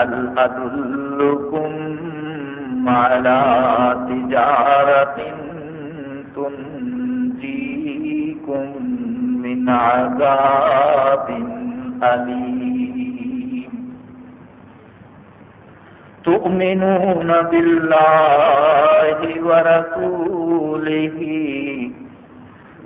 هل أدلكم على تجارة تنجيكم من عذاب أليم؟ تؤمنون بالله ورسوله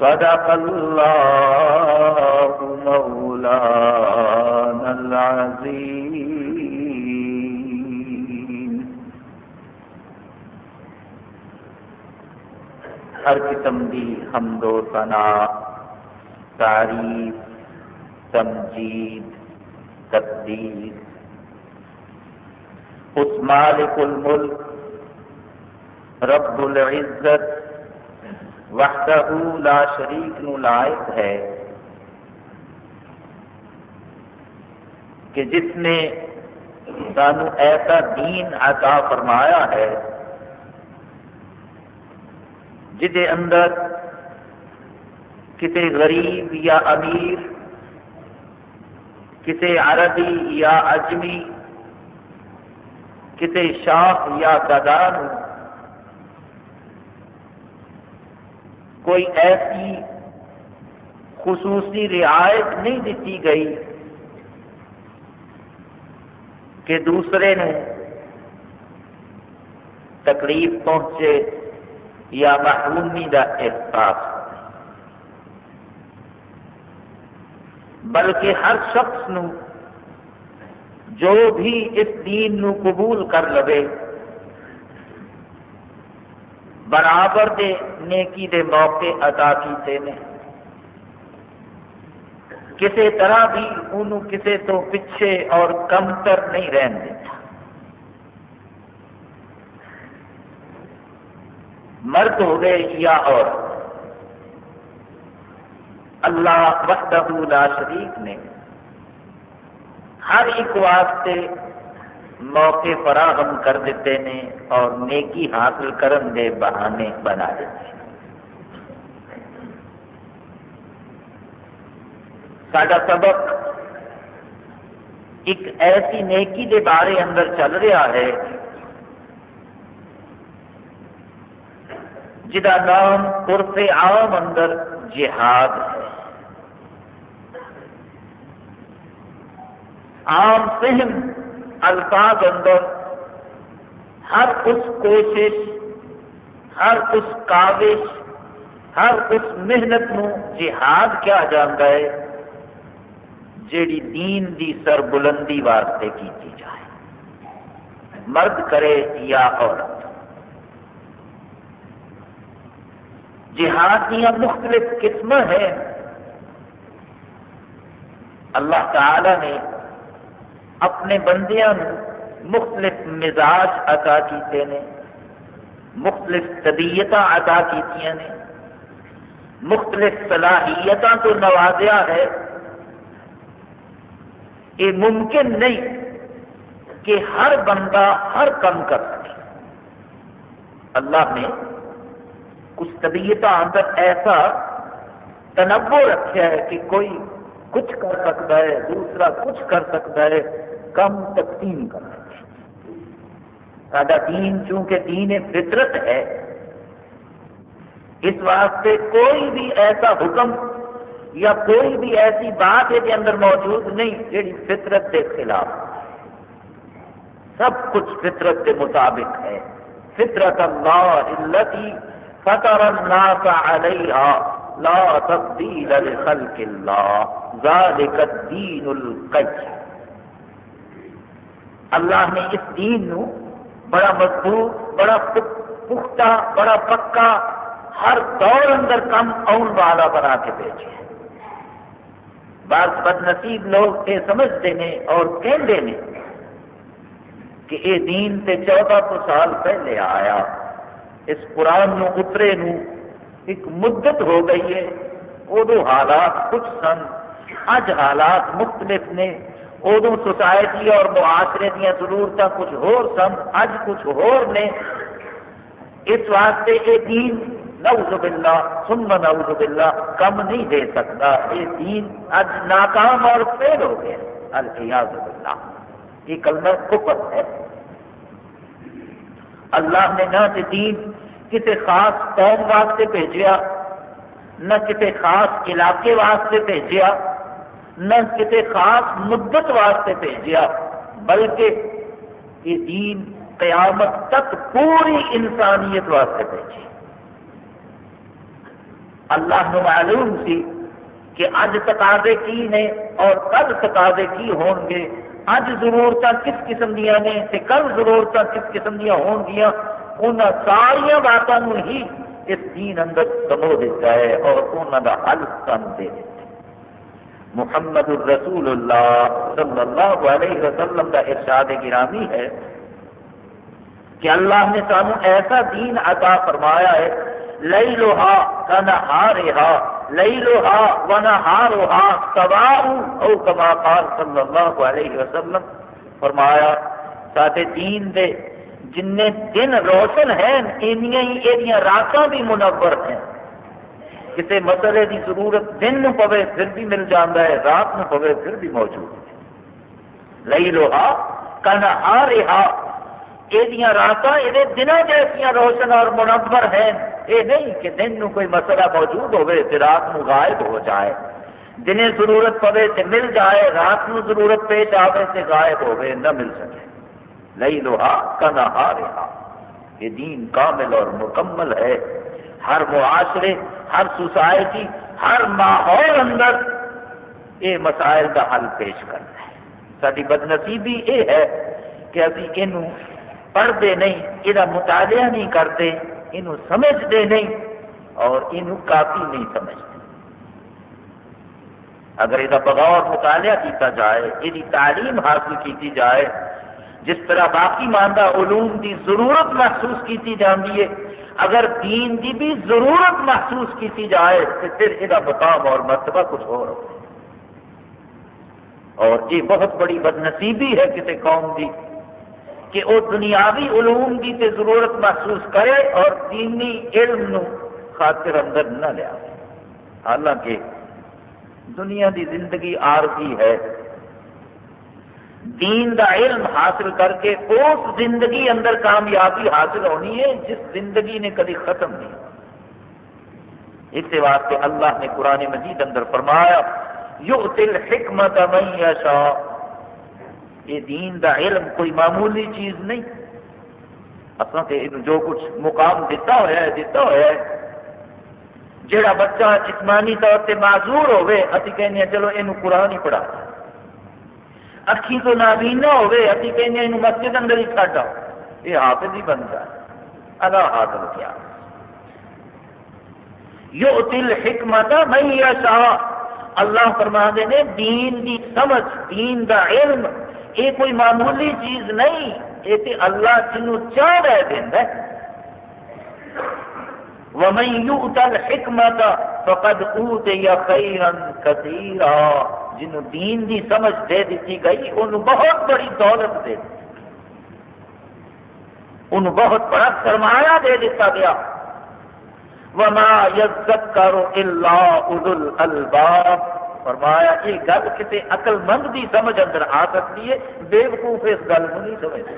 صدق الله مولانا العظيم. ہر قسم کی حمد و ثنا، تعریف، تمجید، تقدیر. اس مالک الملک، رب العزت وحدہ لا شریک نو لائق ہے کہ جس نے سانو ایسا دین عطا فرمایا ہے جہے اندر کسی غریب یا امیر کسی عربی یا اجمی کسی شاخ یا گدان کوئی ایسی خصوصی رعایت نہیں دیتی گئی کہ دوسرے نے تکلیف پہنچے یا محرومی کا احساس بلکہ ہر شخص نو جو بھی اس دین نو قبول کر لے برابر دے، نیکی دے موقع ادا کیتے نے۔ کسی طرح بھی انہوں کسی تو پچھے اور کمتر نہیں رہن دیتا۔ مرد ہو گئے یا اور اللہ وحدہ لا شریک نے۔ ہر ایک واسطے موقع فراہم کر دیتے ہیں اور نیکی حاصل کرن دے بہانے بنا دیتے ہیں۔ سڈا سبق ایک ایسی نیکی دے بارے اندر چل رہا ہے جدا نام قرف عام اندر جہاد ہے۔ عام فہم الفاظ اندر ہر اس کوشش، ہر اس کاوش، ہر اس محنت نو جہاد کیا جاتا ہے، جیڑی دین دی سر بلندی واسطے کی جائے۔ مرد کرے یا عورت۔ جہاد دیا مختلف قسم ہیں۔ اللہ تعالی نے اپنے بندیاں مختلف مزاج عطا کیتے نے، مختلف طبیعت عطا کیتیاں نے، مختلف صلاحیت تو نوازیا ہے۔ یہ ممکن نہیں کہ ہر بندہ ہر کم کر سکے۔ اللہ نے کچھ طبیعت اندر ایسا تنوع رکھا ہے کہ کوئی کچھ کر سکتا ہے، دوسرا کچھ کر سکتا ہے۔ کم تقسیم کر سکتا سڈا دین چونکہ دین فطرت ہے، اس واسطے کوئی بھی ایسا حکم یا کوئی بھی ایسی بات ہے کے اندر موجود نہیں جیڑی فطرت کے خلاف سب کچھ فطرت کے مطابق ہے۔ فطرت اللہ التي فطر الناس عليها لا تبديل لخلق الله ذلك الدين القيم اللہ نے اس دین نو بڑا مضبوط، بڑا پختہ، بڑا پکا، ہر دور اندر کم آن والا بنا کے بھیجے بعض بد نصیب لوگ یہ سمجھتے ہیں اور کہتے ہیں کہ یہ دین تے چودہ سو سال پہلے آیا۔ اس قرآن نو، اترے نو ایک مدت ہو گئی ہے۔ ادو حالات کچھ سن۔ اج حالات مختلف نے۔ ادو سوسائٹی اور معاشرے دیا ضرورت کچھ ہور سن اج کچھ ہور نے۔ اس واسطے یہ دین، نعوذ باللہ، ثم نعوذ باللہ، کم نہیں دے سکتا۔ یہ دین اج ناکام اور فیل ہو گیا۔ الحیاض باللہ۔ یہ کلمہ کفر ہے۔ اللہ نے نہ دین کسی خاص قوم واسطے بھیجیا، نہ کسی خاص علاقے واسطے بھیجیا۔ نہ کسی خاص مدت واسطے بھیجیا، بلکہ یہ دین قیامت تک پوری انسانیت واسطے بھیجی۔ اللہ نے معلوم سی کہ اج تقاضے کی نے اور کل تقاضے کی ہون گے۔ اج ضرورت کس قسم دیا نے تے کل ضرورت کس قسم دیا ہون گیا۔ ان ساریا باتوں ہی اس دین اندر سمو دیتا ہے اور انہوں کا حل سن دے دیتا محمد الرسول اللہ صلی اللہ علیہ وسلم کا ارشاد گرامی ہے کہ اللہ نے سانو ایسا دین عطا فرمایا ہے لئی لوہا کا نہ نہا لئی لوہا و نہ نہا او کما قال صلی اللہ علیہ وسلم فرمایا ساتھے دین دے جن دن روشن ہیں انیاں ہی یہ راتاں بھی منور ہیں۔ کسی مسئلے کی ضرورت دن نو پوے، پھر بھی مل جاتا ہے، رات نو پوے، پھر بھی موجود ہے۔ لئی لوہا، کن آ رہا۔ یہ رات یہ دنوں جیسا روشن اور منور ہیں۔ یہ نہیں کہ دن نو کوئی مسئلہ موجود ہوئے تو رات نو غائب ہو جائے۔ دن ضرورت پوے تو مل جائے، رات نو ضرورت پیش آئے تو غائب ہوئے نہ مل سکے۔ لئی لوہا، کن آ رہا۔ یہ دین کامل اور مکمل ہے۔ ہر معاشرے ہر سوسائٹی، ہر ماحول اندر یہ مسائل کا حل پیش کرتا ہے۔ ساری بدنسیبی یہ ہے کہ ابھی یہ پڑھتے نہیں یہ مطالعہ نہیں کرتے یہ سمجھتے نہیں اور یہ کافی نہیں سمجھتے۔ اگر یہ بغور مطالعہ کیتا جائے یہ تعلیم حاصل کی جائے، جس طرح باقی ماندہ علوم کی ضرورت محسوس کی جاتی ہے اگر دین کی بھی ضرورت محسوس کی جائے تو پھر یہ مقام اور مرتبہ کچھ اور ہو۔ اور یہ بہت بڑی بدنصیبی ہے کسی قوم کی کہ وہ دنیاوی علوم کی تے ضرورت محسوس کرے اور دینی علم نو خاطر اندر نہ لیا حالانکہ دنیا کی زندگی عارضی ہے۔ دین دا علم حاصل کر کے اس زندگی اندر کامیابی حاصل ہونی ہے جس زندگی نے کبھی ختم نہیں اس واسطے اللہ نے قرآن مجید اندر فرمایا یو تل حکمت یہ دین دا علم کوئی معمولی چیز نہیں۔ اصل تے جو کچھ مقام دیتا ہوا ہے، دیتا ہوا ہے۔ جڑا بچہ جسمانی طور سے معذور ہوئے اسی کہنے چلو یہ قرآن ہی پڑھا۔ اکھی تو نابینا ہوئے ابھی کہیں یہ مسجد اندر ہی چڈ آؤ یہ حافظ ہی بن جائے ادا حاصل کیا یو تل حکمت میں شاہ اللہ فرما دے نے دین دی سمجھ دین دا علم یہ کوئی معمولی چیز نہیں یہ تو اللہ جنوں چاہ رہے دینا ومن يؤت الحكمة فقد أوتي خيرا كثيرا جنہوں دین دی سمجھ دے دیتی گئی، انہوں بہت بڑی دولت دے دی انہوں بہت بڑا سرمایہ دے دیتا گیا۔ وما يذكر الا اولو الالباب فرمایا، یہ گل کسی عقل مند دی سمجھ اندر آ سکتی ہے بے وقوف اس گل کو نہیں سمجھتے۔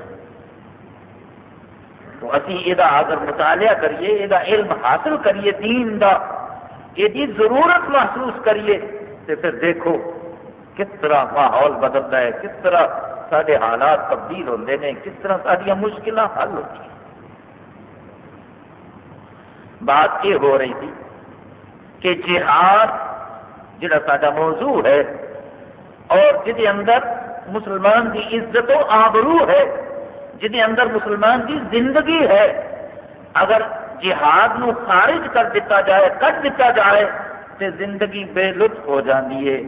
تو اسی یہ اگر مطالعہ کریے یہ علم حاصل کریے دین دا یہ ضرورت محسوس کریے تو پھر دیکھو۔ کس طرح ماحول بدلتا ہے، کس طرح سارے حالات تبدیل ہوتے ہیں کس طرح ساری مشکل حل ہوتی ہیں۔ بات یہ ہو رہی تھی کہ جہاد جڑا سا موضوع ہے اور جہد اندر مسلمان کی عزت و آبرو ہے جہد اندر مسلمان کی زندگی ہے، اگر جہاد نو خارج کر دیتا جائے، کٹ دیتا جائے تو زندگی بے لطف ہو جاتی ہے۔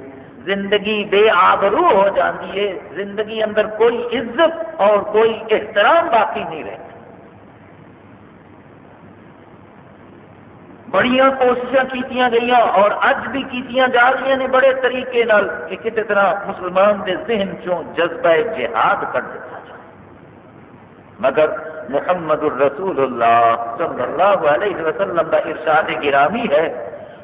زندگی بے آبرو ہو جاتی ہے، زندگی اندر کوئی عزت اور کوئی احترام باقی نہیں رہتا۔ بڑی کوششیں کی گئی اور اج بھی کی جا رہی ہیں بڑے طریقے نال کہ کسی طرح مسلمان کے ذہن چوں جذبہ جہاد کر دیتا جائے۔ مگر محمد الرسول اللہ صلی اللہ علیہ وسلم کا ارشاد گرامی ہے،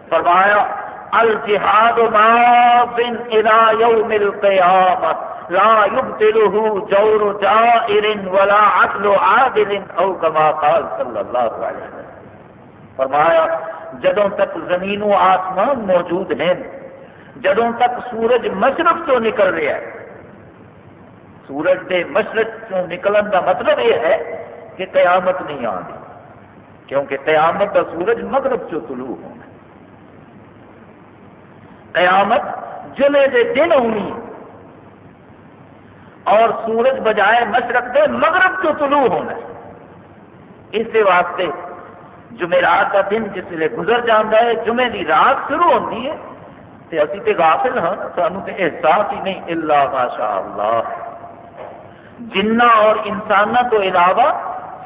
فرمایا الجہاد ماض الى يوم القیامة لا يبتله جور جائر ولا عدل عادل او كما قال صلی اللہ علیہ وسلم۔ فرمایا، جدوں تک زمین و آسمان موجود ہیں، جدوں تک سورج مشرق تو نکل رہا ہے۔ سورج کے مشرق تو نکلن کا مطلب یہ ہے کہ قیامت نہیں آتی کیونکہ قیامت کا سورج مغرب چو طلوع ہونا قیامت جمعے دے دن ہونی۔ اور سورج بجائے مشرق دے مغرب تو طلوع ہونا۔ ہے اس واسطے جمعرات کا دن جس ویلے گزر جانا ہے، جمعے کی رات شروع ہوتی ہے۔ تو ابھی تو غافل ہاں سانو تو احساس ہی نہیں اللہ ماشاء اللہ۔ جنہ اور انسانوں تو علاوہ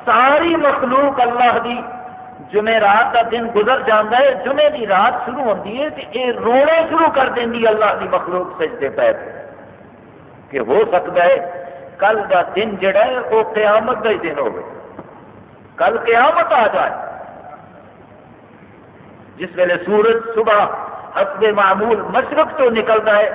ساری مخلوق اللہ دی جمعے رات کا دن گزر جانا ہے جمعے کی رات شروع ہوتی ہے تو یہ رونا شروع کر دینی اللہ کی مخلوق سجدے پہ کہ ہو سکتا ہے کل کا دن جڑا ہے وہ قیامت کا ہی دن ہو کل قیامت آ جائے۔ جس ویلے سورج صبح حسب معمول مشرق تو نکلتا ہے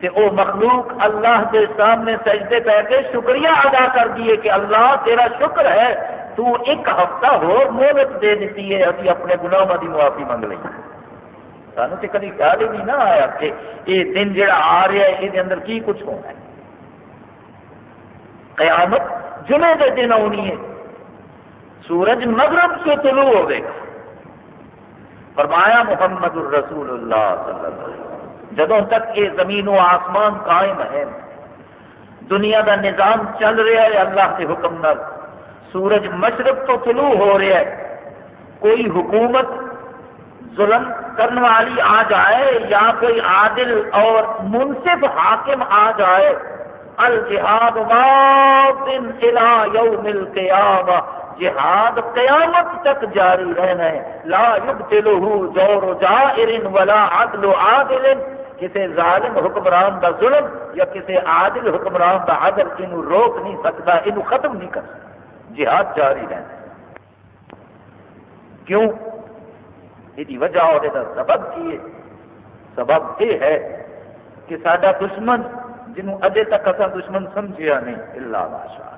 کہ وہ مخلوق اللہ کے سامنے سجدے پہ کے شکریہ ادا کر دیے کہ اللہ تیرا شکر ہے تو ایک ہفتہ ہو مہلت دے دیتی ہے، ابھی اپنے گناہوں کی معافی منگ لی سانو تو کدی خیال ہی نہیں نہ آیا کہ یہ دن جڑا آ رہا ہے، یہ اندر کی کچھ ہونا ہے۔ قیامت جمعے کے دن آنی ہے۔ سورج مغرب سے طلوع ہوئے۔ گا فرمایا محمد الرسول اللہ صلی اللہ علیہ وسلم، جدوں تک یہ زمین و آسمان قائم ہے دنیا کا نظام چل رہا ہے، اللہ کے حکم نال سورج مشرق تو طلوع ہو رہا ہے۔ کوئی حکومت ظلم کرنے والی آ جائے یا کوئی عادل اور منصف حاکم آ جائے، الجہاد یوم القیامہ۔ جہاد قیامت تک جاری رہنا ہے۔ لا یبتلہ جور جائر ولا عدل عادل۔ کسی ظالم حکمران دا ظلم یا کسی عادل حکمران دا عدل انہوں روک نہیں سکتا، انہوں ختم نہیں کر سکتا۔ جہاد جاری رہنا کیوں؟ یہ وجہ اور یہ سبب کی ہے۔ سبب یہ ہے کہ سڈا دشمن، جنہوں اجے تک اصا دشمن سمجھیا نہیں اللہ بادشاہ۔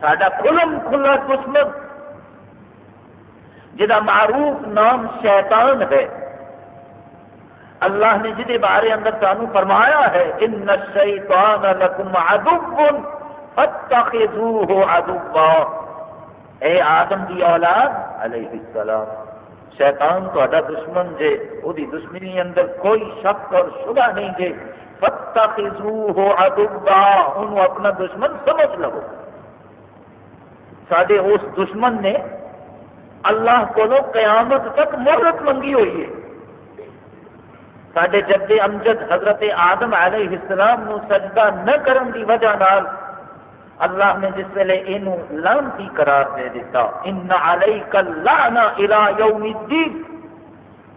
سڈا کھلم کھلا دشمن جہاں معروف نام شیطان ہے۔ اللہ نے جہد بارے اندر سانو فرمایا ہے، ان الشیطان لکم عدو فتخذوه عدوا. اے آدم دی اولاد، علیہ السلام. شیطان تو دشمن جے او دی دشمنی اندر کوئی شک اور شبہ نہیں جے. فتخذوه عدوا، انہوں اپنا دشمن سمجھ لو ساڈے اس دشمن نے اللہ کو قیامت تک مہرت منگی ہوئی ہے. سڈے جد امجد حضرت آدم علیہ السلام نو سجدہ نہ کرن دی وجہ نال اللہ نے جس ویلے یہ لانتی قرار دے دیتا، ان علیک اللعنہ یوم الدین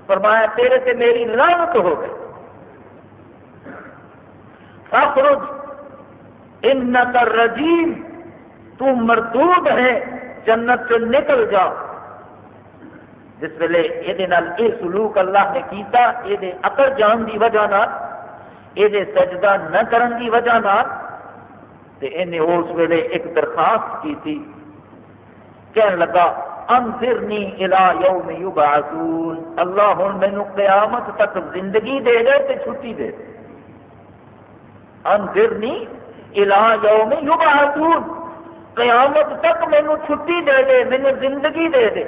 فرمایا، تیرے سے میری لعنت ہو گئی۔ فخرج انک الرجیم، تو مردود ہے، جنت سے نکل جا۔ جس ویلے یہ سلوک اللہ نے کیتا یہ اکڑ جان کی وجہ یہ سجدہ نہ کرن کی وجہ نال انہیں اس ویلے ایک درخواست کی تھی۔ کہنے لگا انفرنی الى یوم یبعثون۔ اللہ ہن مینوں قیامت تک زندگی دے دے تے چھٹی دے دے۔ انذرنی الہ یوم یبعثون۔ قیامت تک مینو چھٹی دے دے مینو زندگی دے دے۔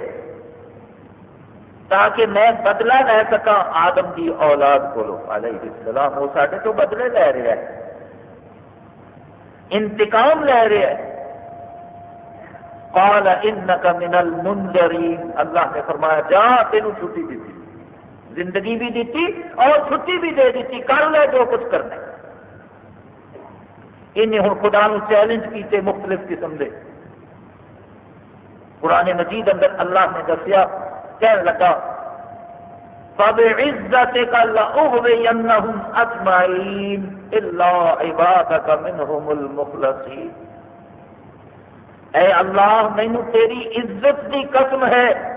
تاکہ میں بدلہ لے سکا آدم کی اولاد کو علیہ السلام، وہ سارے تو بدلے لے رہا ہے انتقام لے رہا ہے قال انک من المنذرین۔ اللہ نے فرمایا، جا تینوں چھٹی دیتی زندگی بھی دیتی اور چھٹی بھی دے دیتی۔ کر لے جو کچھ کرنا انہیں ہوں خدا نو چیلنج کیتے مختلف قسم دے۔ قرآن مجید اندر اللہ نے دسیا کہنے لگا فَبِعِزَّتِكَ لَأُغْوِيَنَّهُمْ أَجْمَعِينَ إِلَّا عِبَادَكَ مِنْهُمُ الْمُخْلَصِينَ. اے اللہ، مینو تیری عزت دی قسم ہے۔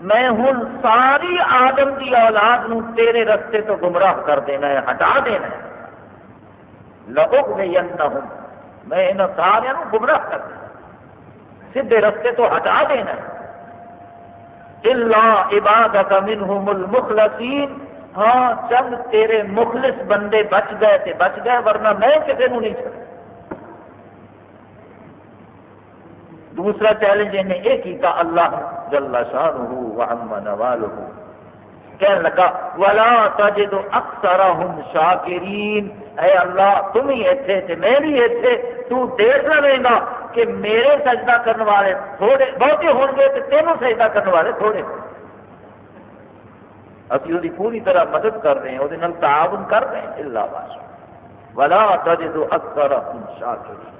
میں ہوں ساری آدم کی اولاد نو تیرے رستے تو گمراہ کر دینا ہے، ہٹا دینا ہے۔ لوگ ہوں میں ان سارے گمراہ کر دینا سیدھے رستے تو ہٹا دینا ہے۔ اللہ عبادت منہم المخلصین۔ ہاں چند تیرے مخلص بندے بچ گئے تے بچ گئے، ورنہ میں کسی نہیں چڑھ دوسرا چیلنج انہیں یہ کیتا اللہ جل شانہ و عم نوالہ کہنے لگا، ولا تجد اکثرهم شاکرین۔ اے اللہ، تم ہی ایتھے تے میں بھی ایتھے، تو دیکھ لے گا۔ کہ میرے سجدہ کرنے والے تھوڑے بہتے ہوں گے تو تینوں سجدہ کرنے والے تھوڑے ابھی وہ پوری طرح مدد کر رہے ہیں وہ تعاون کر رہے ہیں، اللہ بادشاہ ولا تجد اکثرهم شاکرین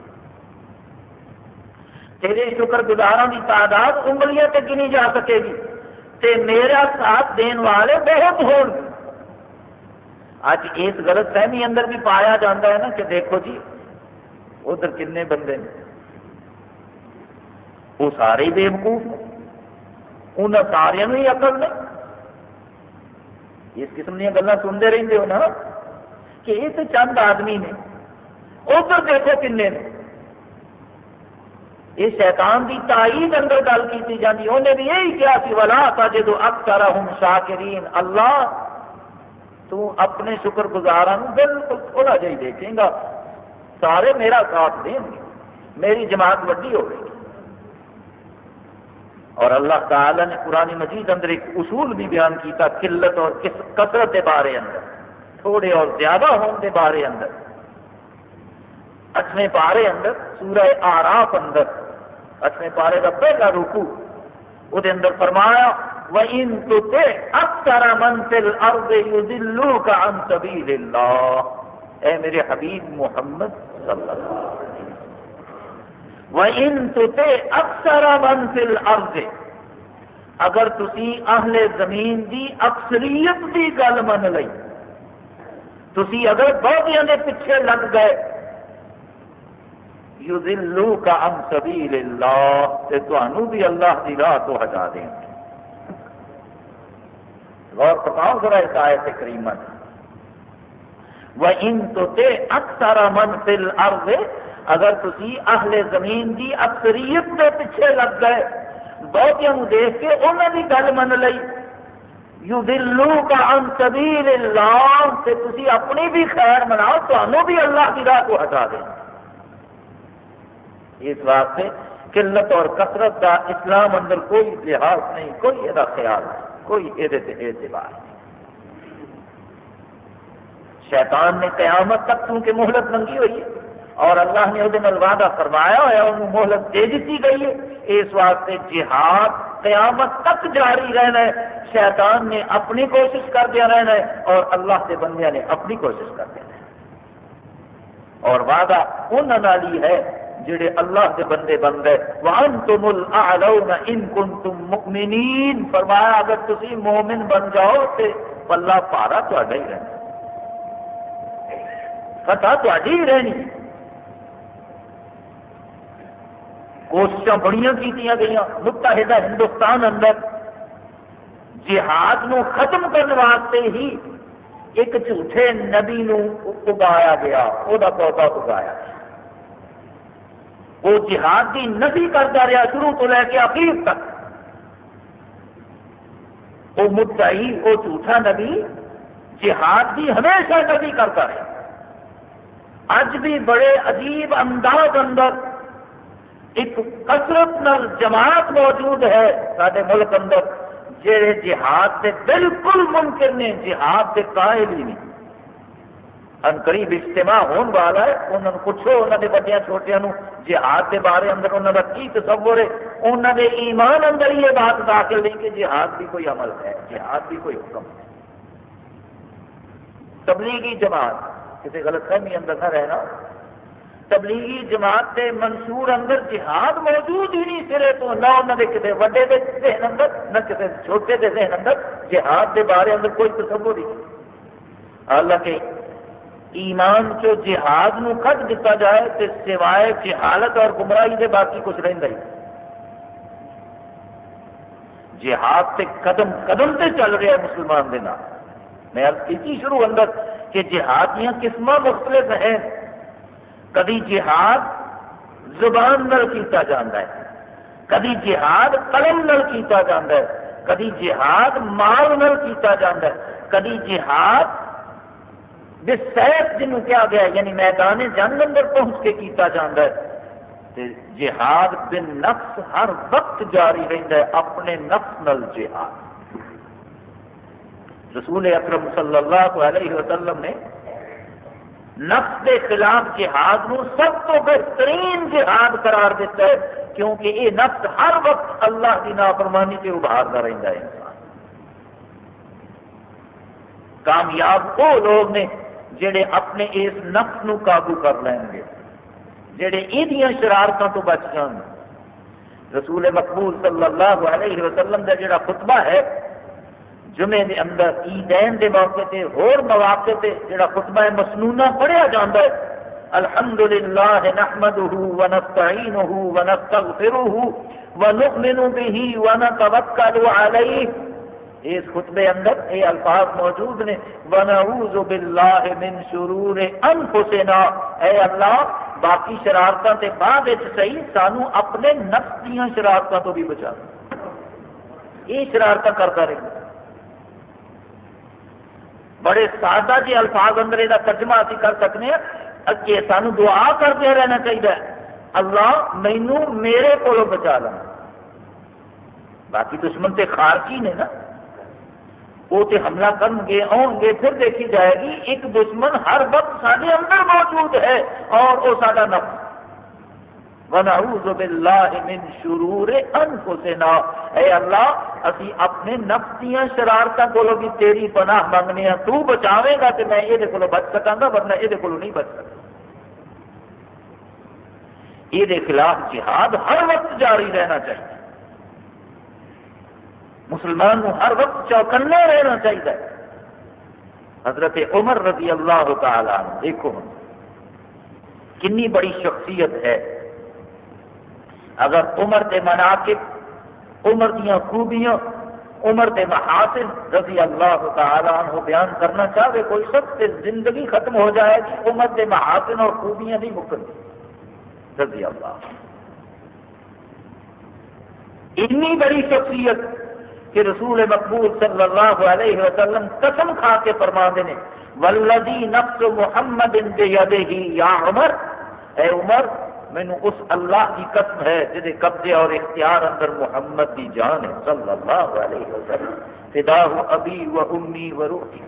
تیرے شکر گزاروں کی تعداد انگلیاں تے گنی جا سکے گی۔ تے میرا ساتھ دین والے بہت ہو اج اس غلط فہمی اندر بھی پایا جاتا ہے نا کہ دیکھو جی ادھر کن بندے نے وہ سارے بے وقوف ان سارے ہی اکل نے اس قسم دیا گلیں سنتے رہتے ہو نا کہ یہ تو چند آدمی نے ادھر دیکھو کن نے۔ یہ شیطان کی تائید اندر گل کی جاتی انہیں بھی یہی کیا کہ ولا تا جدو اکثر ہوں شاکرین اللہ، تو اپنے شکر گزارا بالکل تھوڑا جہی دیکھیں گا۔ سارے میرا ساتھ دیں گے۔ میری جماعت وڈی ہو گئی۔ اور اللہ تعالی نے پرانی مجید اندر ایک اصول بھی بیان کیتا، قلت اور کثرت کے بارے اندر، تھوڑے اور زیادہ ہونے کے بارے اندر، اٹھویں پارے اندر، سورہ آراف اندر، اٹھویں پارے کا پہلا روکو وہ اندر فرمایا، وَإِن تُتِعْ أَكْثَرَ مَنْ فِي الْأَرْضِ يُذِلُّوكَ عَنْ سَبِيلِ اللَّهِ۔ اے میرے حبیب محمد صلی اللہ علیہ وسلم۔ وَإِن تُتِعْ أَكْثَرَ مَنْ فِي الْأَرْضِ۔ اگر تسی اہل زمین دی اکثریت دی گل من لئی۔ تسی اگر بہتیاں دے پیچھے لگ گئے۔ یذلو کا ام سبیل اللہ تے تو بھی اللہ کی راہ تو ہٹا دیں گے غور فرماؤ ذرا اس آیت کریمہ۔ وَإِن تُتِعْ أَكْثَرَ مَنْ فِي الْأَرْضِ اگر تسی اہل زمین دی اکثریت کے پیچھے لگ گئے، بہتیاں دیکھ کے انہوں نے گل من لئی۔ یذلو کا عن سبیل اللہ، تے تسی اپنی بھی خیر مناؤ تو بھی اللہ کی راہ کو ہٹا دیں۔ اس واسطے قلت اور کثرت کا اسلام اندر کوئی لحاظ نہیں، کوئی یہ خیال نہیں، کوئی یہ اعتبار نہیں۔ شیطان نے قیامت تک کیونکہ مہلت منگی ہوئی ہے۔ اور اللہ نے وہ وعدہ فرمایا ہوا انہوں مہلت دے دیتی گئی ہے، اس واسطے جہاد قیامت تک جاری رہنا ہے۔ شیطان نے اپنی کوشش کر دیا رہنا ہے اور اللہ کے بندے نے اپنی کوشش کر دینا ہے۔ اور وعدہ انہوں ہے جڑے اللہ کے بندے بن گئے۔ وانتم الاعلون ان کنتم مؤمنین فرمایا، اگر تسی مومن بن جاؤ تے پلہ پارا تہاڈا ہی رہنا۔ فتح تہاڈی ہی رہنی۔ کوششاں بڑیاں کیتیاں گئی متحدہ ہندوستان اندر جہاد نو ختم کرنے واسطے ہی ایک جھوٹے نبی نو اگایا گیا وہ پودا اگایا وہ جہاد کی نفی کرتا رہا شروع تو لے کے اخیر تک وہ مدعی وہ جھوٹا نبی جہاد کی ہمیشہ نفی کرتا رہا اج بھی بڑے عجیب انداز اندر ایک کثرت نال جماعت موجود ہے سارے ملک اندر جہے جہاد سے بالکل ممکن نے، جہاد کے قائل ہی نہیں۔ ان قریب اجتماع ہون والا ہے انہوں نے پوچھو انہوں نے بڑے چھوٹیاں جہاد کے بارے اندر انہوں کا کی تصور ہے؟ انہوں نے ایمان اندر یہ بات داخل نہیں کہ جہاد بھی کوئی عمل ہے، جہاد بھی کوئی حکم ہے۔ تبلیغی جماعت کسی غلط فہمی اندر نہ رہنا تبلیغی جماعت کے منصور اندر جہاد موجود ہی نہیں سرے تو، نہ انہوں نے کسی وڈے کے ذہن اندر، نہ کسی چھوٹے کے ذہن اندر جہاد کے بارے اندر کوئی تصور نہیں۔ حالانکہ ایمان چو جہاد نو کٹ دیتا جائے تو سوائے جہالت اور گمراہی کے باقی کچھ رہتا ہی۔ جہاد سے قدم قدم سے چل رہا ہے مسلمان کے نام۔ میں کی شروع اندر کہ جہاد دیا قسم مختلف ہیں۔ کدی جہاد زبان نل کیتا جاتا ہے کدی جہاد قلم نل کیتا جاتا ہے کدی جہاد مال نل کیتا جاتا ہے کدی جہاد بسیف جنوں کیا گیا یعنی میدان جنگ اندر پہنچ کے کیتا جاتا ہے۔ جہاد بن نفس ہر وقت جاری رہتا ہے، اپنے نفس نل جہاد۔ رسول اکرم صلی اللہ علیہ وسلم نے نفس کے خلاف جہاد نو سب تو بہترین جہاد قرار دیتا ہے، کیونکہ یہ نفس ہر وقت اللہ کی نافرمانی سے ابھارتا رہتا ہے۔ انسان کامیاب وہ لوگ نے جڑے اپنے اس نفس نو قابو کر لیں گے، جڑے یہ شرارتوں تو بچ جان رسول مقبول صلی اللہ علیہ وسلم کا جڑا خطبہ ہے جمعے دے اندر عیدین دے موقع تے ہور مواقع تے جڑا خطبہ مسنونہ پڑھیا جاندا ہے۔ الحمد للہ نحمده ونستعینه ونستغفره ونؤمن به ونتوکل علیہ۔ اس خطبے اندر یہ الفاظ موجود نے۔ ونعوذ باللہ من شرور انفسنا۔ اے اللہ، باقی شرارتوں کے بعد صحیح سانو اپنے نفس دیا شرارتوں تو بھی بچا۔ یہ شرارت کرتا رہے۔ بڑے سادہ جی الفاظ اندر یہ ترجمہ ابھی کر سکتے ہیں، کہ سانو دعا کرتے رہنا چاہیے اللہ مینو میرے کو بچا لا باقی دشمن تے خارجی نے نا، وہ تے حملہ کرن گے، آن گے، پھر دیکھی جائے گی، ایک دشمن ہر وقت سارے اندر موجود ہے اور وہ سارا نفس۔ ونعوذ باللہ من شرور انفسنا۔ اے اللہ، اسی اپنے نفس دیا شرارتوں کو بھی تیری پناہ منگنے ہیں تو بچاوے گا تو میں یہ کو بچ سکا گا، ورنہ یہ کو نہیں بچ سکتا یہ خلاف جہاد ہر وقت جاری رہنا چاہیے۔ مسلمان کو ہر وقت چوکنے رہنا چاہیے۔ حضرت عمر رضی اللہ تعالی دیکھو کنی بڑی شخصیت ہے۔ اگر عمر کے مناقب، عمر دیا خوبیاں، عمر کے محاسن رضی اللہ تعالیٰ عنہ بیان کرنا چاہے، کوئی سب سے زندگی ختم ہو جائے گی عمر کے محاسن اور خوبیاں نہیں مکن رضی اللہ اتنی بڑی شخصیت کہ رسول مقبول صلی اللہ علیہ وسلم قسم کھا کے فرما دینے ولدی نفس محمد یا عمر، اے عمر مینو اس اللہ کی قسم ہے جہے قبضے اور اختیار اندر محمد کی جان ہے، صلی اللہ علیہ وسلم۔ ابی و امی و روحی۔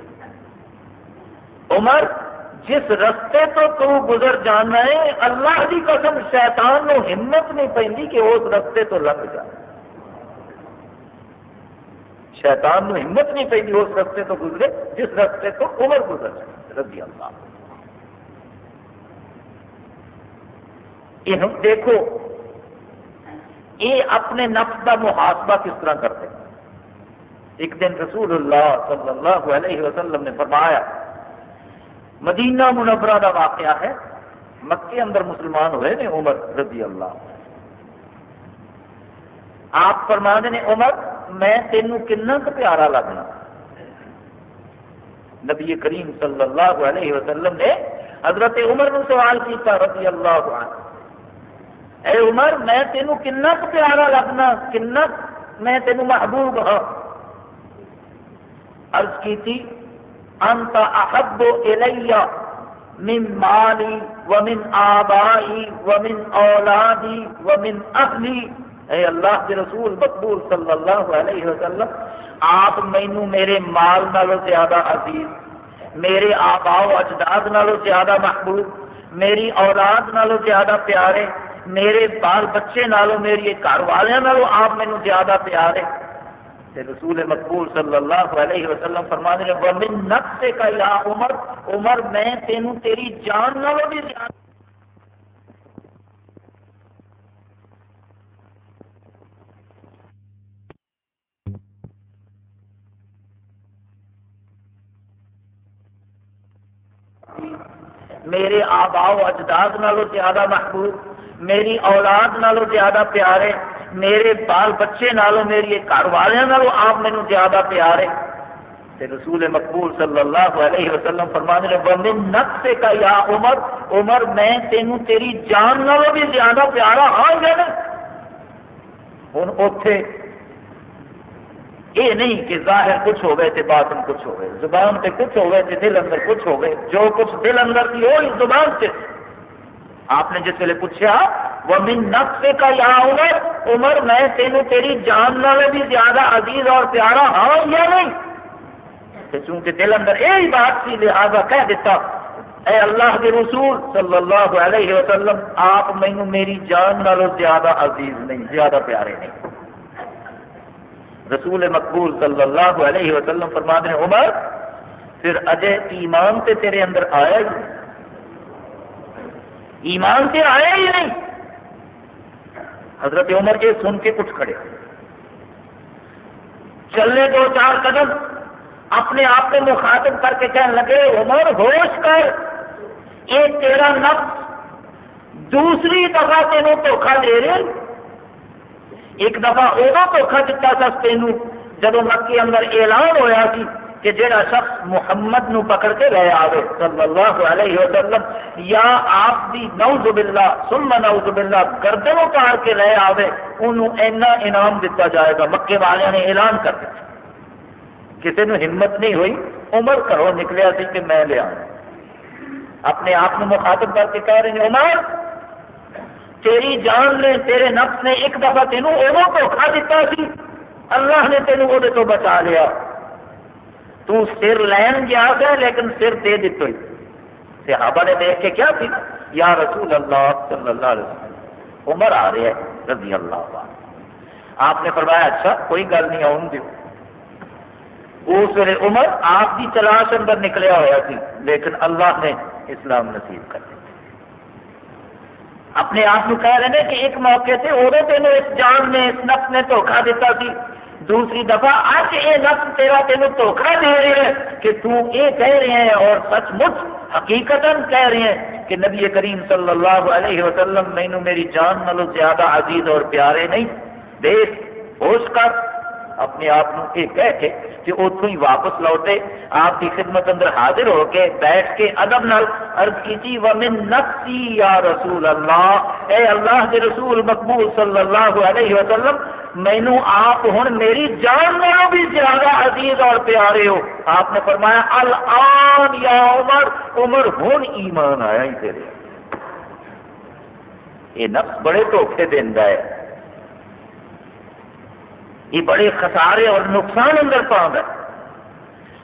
عمر، جس رستے تو تو گزر جانا ہے، اللہ کی قسم شیطان نو ہمت نہیں پی کہ اس رستے تو لنگ جائے شیطان نو ہمت نہیں پی اس رستے تو گزرے، جس رستے تو عمر گزر جائے، رضی اللہ یہ دیکھو، یہ اپنے نفس کا محاسبہ کس طرح کرتے ایک دن رسول اللہ صلی اللہ علیہ وسلم نے فرمایا، مدینہ منورہ کا واقعہ ہے، مکے اندر مسلمان ہوئے نے عمر رضی اللہ آپ فرما نے، عمر، میں تینوں کنا پیارا لگنا۔ نبی کریم صلی اللہ علیہ وسلم نے حضرت عمر نے سوال کیا رضی اللہ عنہ۔ اے عمر، میں تینوں کنا پیارا لگنا کنا؟ میں تینوں محبوب ہاں۔ عرض کی تھی انت احب الیہ من مالی ومن آبائی ومن اولادی ومن اہلی۔ اے اللہ کے رسول مقبول صلی اللہ علیہ وسلم، آپ مینو میرے مال نالوں زیادہ عزیز، میرے آبا و اجداد نالوں زیادہ محبوب، میری اولاد نالوں زیادہ پیارے۔ میرے بال بچے نالوں، میری گھر والوں نالوں آپ مینو زیادہ پیارے رسول مقبول صلی اللہ علیہ وسلم فرما دے ومن نفس کا یا عمر عمر، میں تینوں تیری جان نالوں بھی زیادہ۔ میرے آبا و اجداد نالوں زیادہ محبوب۔ میری اولاد نالوں زیادہ پیارے میرے بال بچے نالوں، میری گھر والوں آپ مینو زیادہ پیارے رسول مقبول صلی اللہ علیہ وسلم فرمانے نے بندن نقصے کا یا عمر عمر، میں تینوں تیری جان نالوں بھی زیادہ پیارا ہاں گیا ہوں اتے یہ نہیں کہ ظاہر کچھ ہو گئے باطن کچھ ہوگئے زبان سے کچھ ہو گئے دل اندر کچھ ہو گئے جو کچھ دل اندر تھی وہ زبان سے آپ نے جس ویلے پوچھا، وہ من نقص کا یا عمر عمر، میں تینوں تیری جان والے بھی زیادہ عزیز اور پیارا ہاں یا نہیں؟ چونکہ دل اندر یہی بات تھی، لہٰذا کہہ دیتا، اے اللہ کے رسول صلی اللہ علیہ وسلم، آپ مینو میری جان نالوں زیادہ عزیز نہیں، زیادہ پیارے نہیں۔ رسول مقبول صلی اللہ علیہ وسلم فرما دیں عمر، پھر اجے ایمان سے تیرے اندر آیا ہی ایمان سے آیا ہی نہیں۔ حضرت عمر کے سن کے کچھ کھڑے۔ چلنے دو چار قدم، اپنے آپ کو مخاطب کر کے کہنے لگے، عمر ہوش کر، یہ تیرا نفس دوسری دفعہ تینوں دھوکھا دے رہے ایک دفعہ ادو دھوکھا دتا سا تینوں، جب مکی اندر اعلان ہویا سی کہ جڑا شخص محمد نو پکڑ کے لے آوے، صلی اللہ علیہ وسلم، یا آپ دی نعوذ باللہ، ثم نعوذ باللہ گردن اتار کے لے آوے، انہوں اینا انعام دیتا جائے گا، مکے والے نے اعلان کر دیا۔ کسی نے ہمت نہیں ہوئی، عمر کرو نکلیا سی کہ میں لیا اپنے آپ کو مخاطب کر کے کہہ رہے ہیں، عمر، تیری جان نے، تیرے نفس نے ایک دفعہ تینوں وہ دھوکھا دیتا سی، اللہ نے تینوں وہ بچا لیا۔ تو سر لین گیا تھا، لیکن سر دے دیتے صحابہ نے دیکھ کے کیا تھی؟ یا رسول اللہ صلی اللہ علیہ وسلم، عمر آ رہے ہیں، رضی اللہ عنہ۔ آپ نے فرمایا اچھا کوئی گل نہیں، آؤں دیو اس ویلے عمر آپ کی تلاش اندر نکلیا ہوا سی لیکن اللہ نے اسلام نصیب کر دیا۔ اپنے آپ کو کہہ رہے ہیں کہ ایک موقع سے ادو تینوں اس جان نے اس نفس نے دھوکھا دیتا سی دوسری دفعہ اج یہ لفظ تیرا تینوں دھوکھا دے رہے ہیں کہ تو یہ کہہ رہے ہیں اور سچ مچ حقیقت کہہ رہے ہیں کہ نبی کریم صلی اللہ علیہ وسلم مینو میری جان نالوں زیادہ عزیز اور پیارے نہیں۔ دیکھ، ہوش کر۔ اپنے آپ کو یہ کہہ کے کہ اتوں ہی واپس لوٹے۔ آپ کی خدمت اندر حاضر ہو کے بیٹھ کے ادب نال عرض کی ومن نفسی یا رسول اللہ؟ اے اللہ کے رسول مقبول صلی اللہ علیہ وسلم مینو آپ ہوں میری جان نالوں بھی زیادہ عزیز اور پیارے ہو۔ آپ نے فرمایا، الان یا عمر عمر ہوں ایمان آیا ہی تیرے ہاں۔ یہ نفس بڑے دھوکھے دینا ہے۔ یہ بڑے خسارے اور نقصان اندر پاؤں ہے۔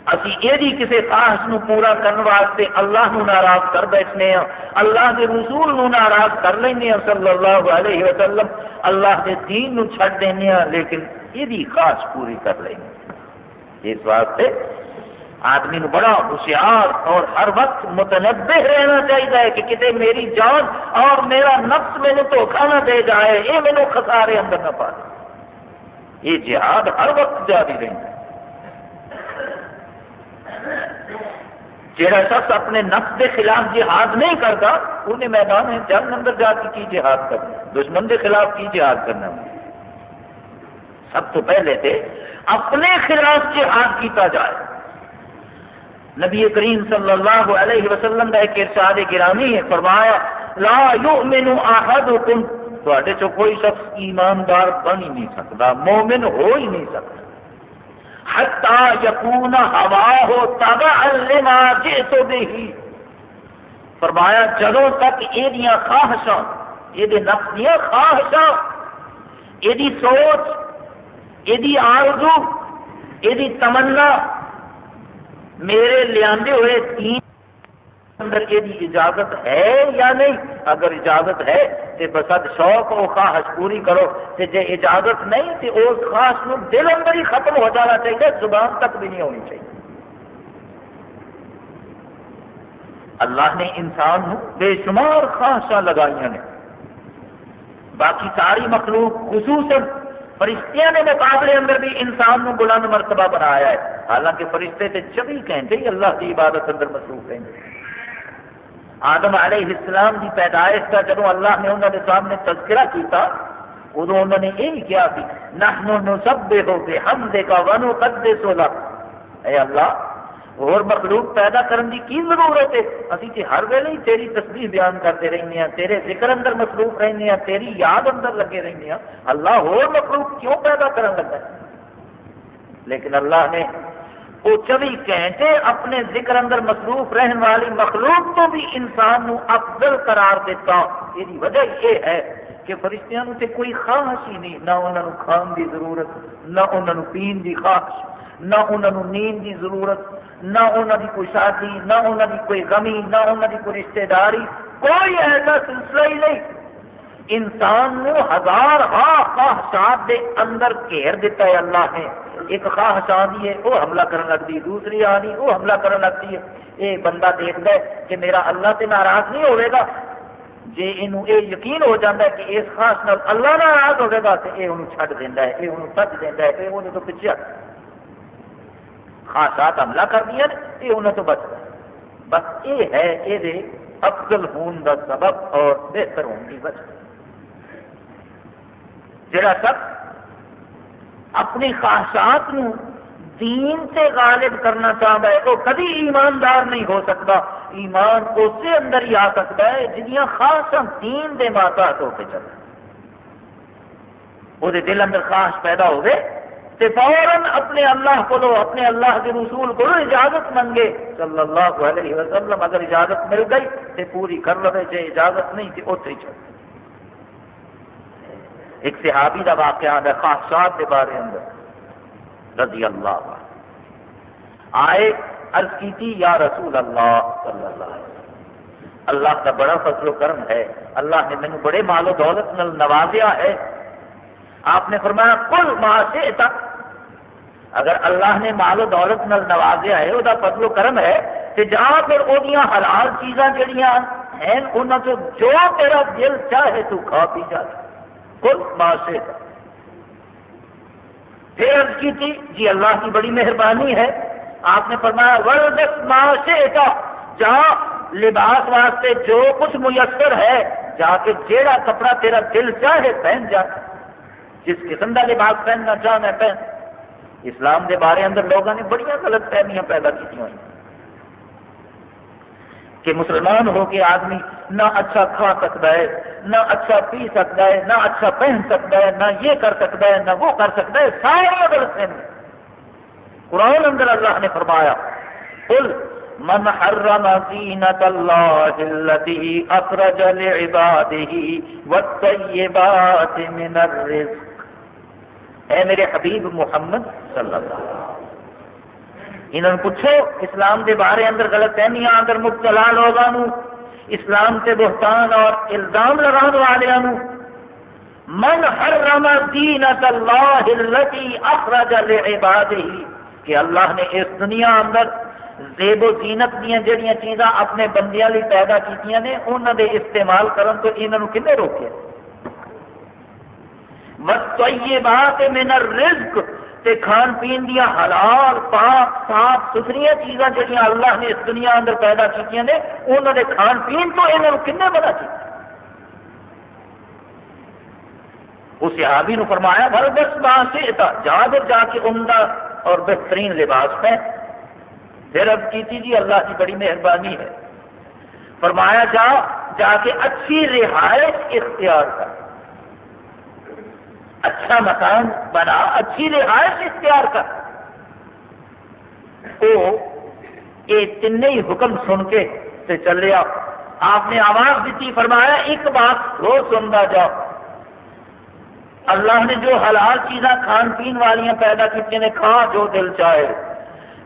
ابھی یہ کسی خاص نو پورا کرنے واسطے اللہ نو ناراض کر بیٹھنے ہیں۔ اللہ کے رسول نو ناراض کر لینے ہیں صلی اللہ علیہ وسلم۔ اللہ کے دین نو چھڑ دینے ہیں، لیکن یہ خاص پوری کر لیں اس واسطے آدمی نو بڑا ہوشیار اور ہر وقت متنبع رہنا چاہیے کہ کتنے میری جان اور میرا نفس مینو دھوکھا نہ دے جائے، یہ مینو خسارے اندر نہ پا دے۔ یہ جہاد ہر وقت جاری رہتا جہاں شخص اپنے نفس کے خلاف جہاد نہیں کرتا، انہیں میدان جنگ اندر جا کے کی جہاد کرنا دشمن کے خلاف کی جہاد کرنا سب تو پہلے تھے اپنے خلاف جہاد کیتا جائے۔ نبی کریم صلی اللہ علیہ وسلم کا ایک ارشاد گرامی ہے، فرمایا، لا یؤمن احدکم تے چو کوئی شخص ایماندار بن ہی نہیں سکتا مومن ہو ہی نہیں سکتا حتا یقون ہوا ہو تب الما جی تو فرمایا جدوں تک یہ خواہشاں یہ نفس دیا خواہشاں یہ سوچ یہ آرزو یہ تمنا میرے لیا ہوئے تین اندر یہ اجازت ہے یا نہیں؟ اگر اجازت ہے تو بسد شوق و خواہش پوری کرو تو جی اجازت نہیں تو اس خواہش نو دل اندر ہی ختم ہو جانا چاہیے، زبان تک بھی نہیں ہونی چاہیے۔ اللہ نے انسان نو بے شمار خواہشاں لگائی نے۔ باقی ساری مخلوق خصوصاً فرشتیاں نے مقابلے اندر بھی انسان نو بلند مرتبہ بنایا ہے۔ حالانکہ فرشتے تے چوبی گھنٹے ہی اللہ کی عبادت اندر مصروف رہیں آدم علیہ السلام کی پیدائش کا جب اللہ نے انہوں نے سامنے تذکرہ کیتا ادو انہوں نے یہی کیا کہ نحن نسبے ہو کے ہم دے کا ونو قدے سولا اے اللہ، اور مخلوق پیدا کرنے کی کی ضرورت ہے؟ اسی تے ہر ویلے ہی تیری تسبیح بیان کرتے رہنے ہیں تیرے ذکر اندر مصروف رہنے ہیں تیری یاد اندر لگے رہنے ہیں اللہ اور مخلوق کیوں پیدا کرنے لگا؟ ہے لیکن اللہ نے وہ چوبی گھنٹے اپنے ذکر اندر مصروف رہن والی مخلوق تو بھی انسان نو افضل قرار دیتا۔ یہ وجہ یہ ہے کہ فرشتیاں تے کوئی خواہش ہی نہیں، نہ انہوں نے کھان دی ضرورت، نہ انہوں نے پین دی خواہش، نہ انہوں نے نیند دی ضرورت، نہ انہوں دی کوئی شادی، نہ انہوں دی کوئی غمی، نہ انہوں دی کوئی رشتہ داری، کوئی ایسا سلسلہ ہی نہیں۔ انسان نو ہزار ہاں خواہشات دے اندر گھیر دیتا ہے اللہ نے۔ ایک خواہش آدھی ہے، وہ حملہ کرنے لگتی دوسری آنی وہ حملہ کرنے لگتی ہے۔ یہ بندہ دیکھتا ہے کہ میرا اللہ سے ناراض نہیں ہوئے گا۔ جی یہ یقین ہو جاتا ہے کہ اس خاص نال اللہ ناراض ہوئے گا تو یہ انہوں چھڈ دینا ہے یہ انہوں سچ دینا ہے یہ انہوں تو پیچھے خاصات حملہ کر دیا یہ انہوں تو بچتا ہے بس یہ ہے یہ افضل ہون کا سبب اور بہتر ہونے کی وجہ۔ جڑا سب اپنی خواہشات نو دین سے غالب کرنا چاہتا ہے، وہ کبھی ایماندار نہیں ہو سکتا۔ ایمان اسے اندر ہی آ سکتا ہے جنیا خاصا دین دے ماتا ہو کے چل وہ دل اندر خواہش پیدا ہوئے تو فوراً اپنے اللہ کو اپنے اللہ کے رسول کو اجازت منگے۔ صلی اللہ علیہ وسلم اگر اجازت مل گئی تو پوری کر لو جی اجازت نہیں تو اتنے چل ایک صحابی کا واقعہ ہے خاصات کے بارے اندر۔ رضی اللہ آئے، عرض کی تھی، یا رسول اللہ صلی اللہ علیہ وسلم۔ اللہ کا بڑا فضل و کرم ہے۔ اللہ نے مجھے بڑے مال و دولت نل نوازیا ہے۔ آپ نے فرمایا کل ماں تک اگر اللہ نے مال و دولت نل نوازیا ہے وہ فضل و کرم ہے کہ جہاں پھر وہ حلال چیزاں جہاں ہیں انہوں جو تیرا دل چاہے تو کھا پی جا کل معاشے کا پھر عرض کی تھی جی اللہ کی بڑی مہربانی ہے۔ آپ نے فرمایا ورزش معاشے کا جہاں لباس واسطے جو کچھ میسر ہے، جا کے جیڑا کپڑا تیرا دل چاہے پہن جا۔ جس قسم کا لباس پہننا چاہنا پہن۔ اسلام کے بارے اندر لوگوں نے بڑی غلط فہمیاں پیدا کی ہوئی کہ مسلمان ہو کے آدمی نہ اچھا کھا سکتا ہے نہ اچھا پی سکتا ہے، نہ اچھا پہن سکتا ہے، نہ یہ کر سکتا ہے، نہ وہ کر سکتا ہے، سارے غلط ہیں قرآن اندر اللہ نے فرمایا، قل، من حرم زینت اللہ التي اخرج لعباده والطیبات من الرزق. اے میرے حبیب محمد صلی اللہ علیہ وسلم، انہوں پوچھو، اسلام کے بارے اندر غلط فہمیاں، اندر مبتلا لوگوں اسلام سے بہتان اور الزام لگان والوں من حرم دینت اللہ التي اخرج لعباده، کہ اللہ نے اس دنیا اندر زیب و زینت دیا جڑیاں چیزاں اپنے بندیاں لی پیدا کیتیاں نے انہوں نے استعمال کرن تو انہوں کنے روکے؟ وَالطَّيِّبَاتِ مِنَ الرِّزْقِ تے کھان پین دیا حلال، پاک، صاف ستھری چیزاں جہاں اللہ نے اس دنیا اندر پیدا کی انہوں نے کھان پین تو یہاں کن بڑا کیا اس صحابی نے فرمایا بھر بس وہاں سے جا در جا کے عمدہ اور بہترین لباس پہ پھر اب کی جی اللہ کی بڑی مہربانی ہے۔ فرمایا، جا جا کے اچھی رہائش اختیار کر۔ اچھا مکان بنا، اچھی رہائش اختیار کر۔ تو یہ تین ہی حکم سن کے چلیا آپ نے آواز دیتی، فرمایا، ایک بات روز سنتا جاؤ۔ اللہ نے جو حلال چیزاں کھان پین والیاں پیدا کی نے، کھا جو دل چاہے۔